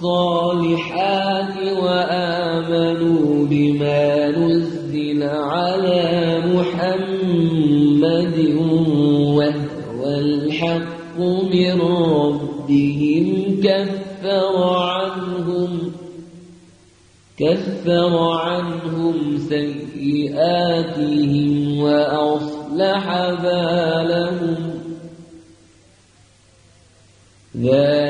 الصالحات وآمنوا بما نزل على محمد وهو الحق من ربهم. كفر عنهم كفر عنهم سيئاتهم وأصلح بالهم. ذلك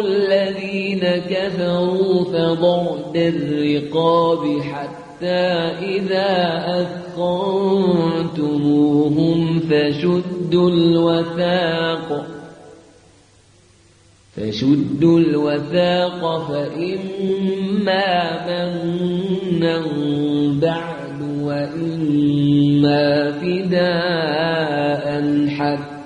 الذين كفروا فضرب الرقاب حتى إذا أثخنتموهم فشدوا الوثاق فشدوا الوثاق فإما منا بعد وإما فداء حتى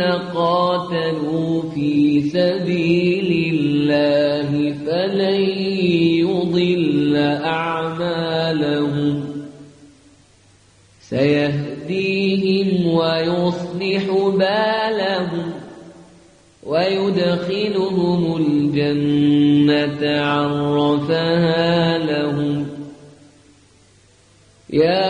والذين قاتلوا في سبيل الله فلن يضل أعمالهم. سيهديهم ويصلح بالهم ويدخلهم الجنة عرفها لهم. يا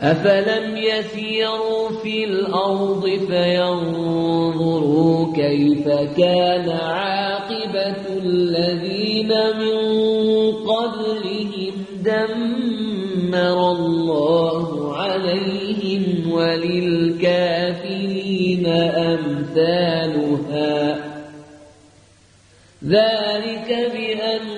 أفلم يسيروا في الأرض فينظروا كيف كان عاقبة الذين من قبلهم دمر الله عليهم وللكافرين أمثالها ذلك بأن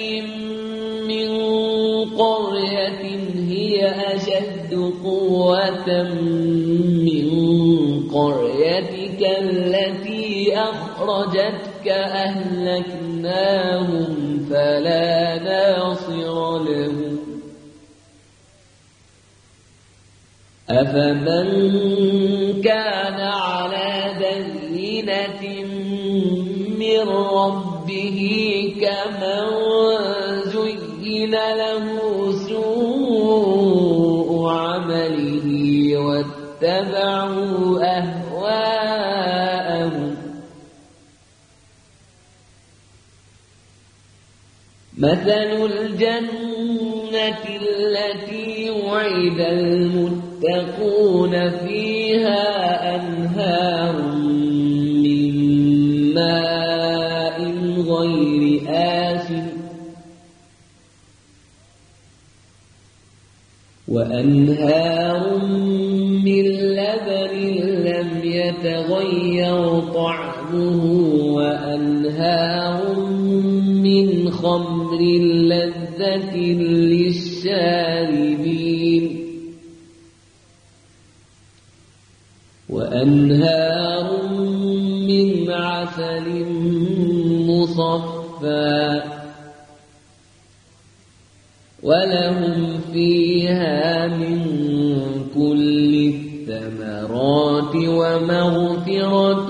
من قريتك التي أخرجتك أهلكناهم فلا ناصر لهم أفمن كان على بينة من ربه كمن زين له مثل الجنة التي وعد المتقين يتقون فيها أنهار من ماء غير آسن وأنهار من من خمر لذة للشاربين وأنهار من عسل مصفى ولهم فيها من كل الثمرات ومغفرة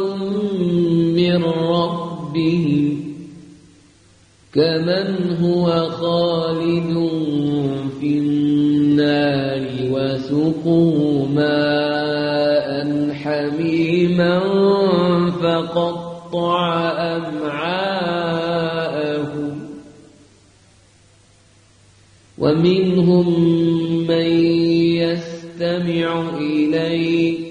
من ربهم كمن هو خالد في النار وسقوا ماء حميما فقطع أمعاءهم ومنهم من يستمع إليك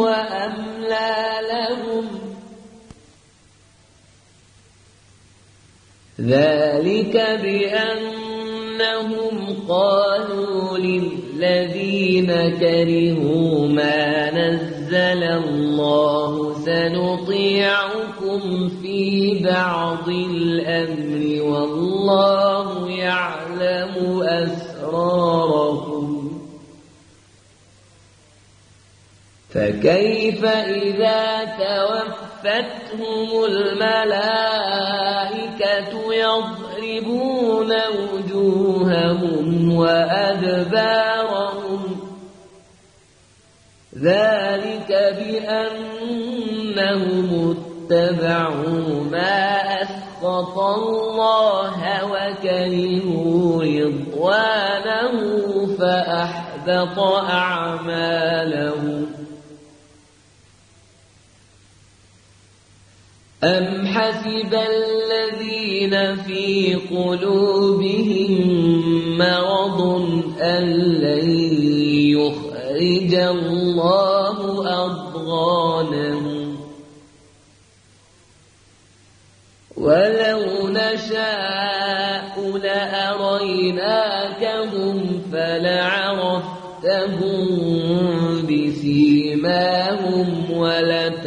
وأملى لهم. ذلك بأنهم قالوا للذين كرهوا ما نزل الله سنطيعكم في بعض الأمر والله يعلم أسراركم. فكيف إذا توفتهم الملائكة يضربون وجوههم وأدبارهم؟ ذلك بأنهم اتبعوا ما أسخط الله وكرهوا رضوانه فأحبط أعمالهم. أم حسب الذين في قلوبهم مرض أن لن يخرج الله أضغانهم ولو نشاء لأريناكهم فلعرفتهم بسيماهم ولتعرفنهم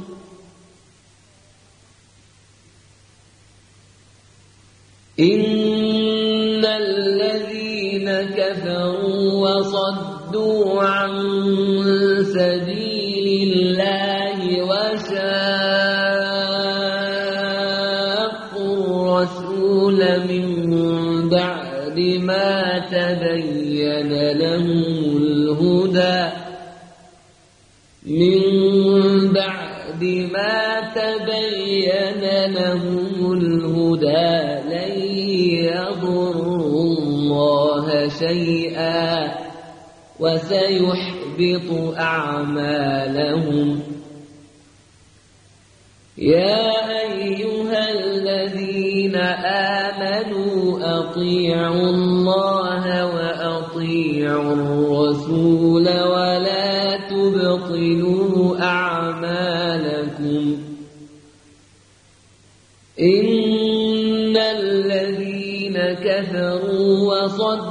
إن الذين كفروا وصدوا عن سبيل الله وشاقوا الرسول من بعد ما تبين لهم الهدى من بعد ما تبين لهم شيئا وسيحبط أعمالهم. يا أيها الذين آمنوا أطيعوا الله وأطيعوا الرسول ولا تبطلوا أعمالكم. إن الذين كفروا وصدوا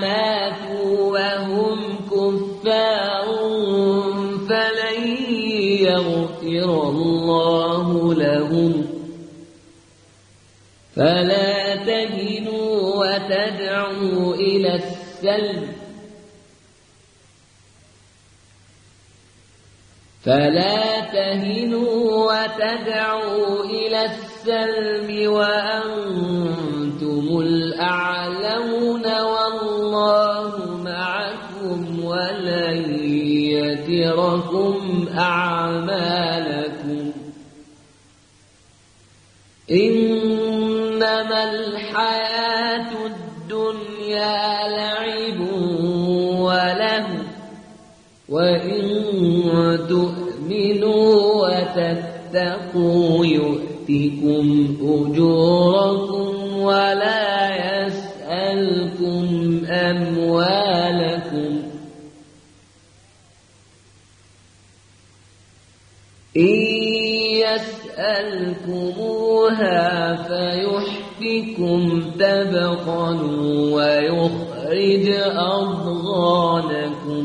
ماتوا وهم كفار فلن يغفر الله لهم. فلا تهنوا وتدعوا إلى السلم. فلا تهنوا وتدعوا إلى السلم وأنتم الأعلون يتركم أعمالكم إنما الحياة الدنيا لعب وله وإن تؤمنوا وتتقوا يؤتكم أجوركم ولا يسألكم أموالكم إن يسألكموها فيحفكم تبخلوا ويخرج أضغانكم.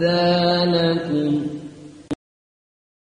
يكونوا أمثالكم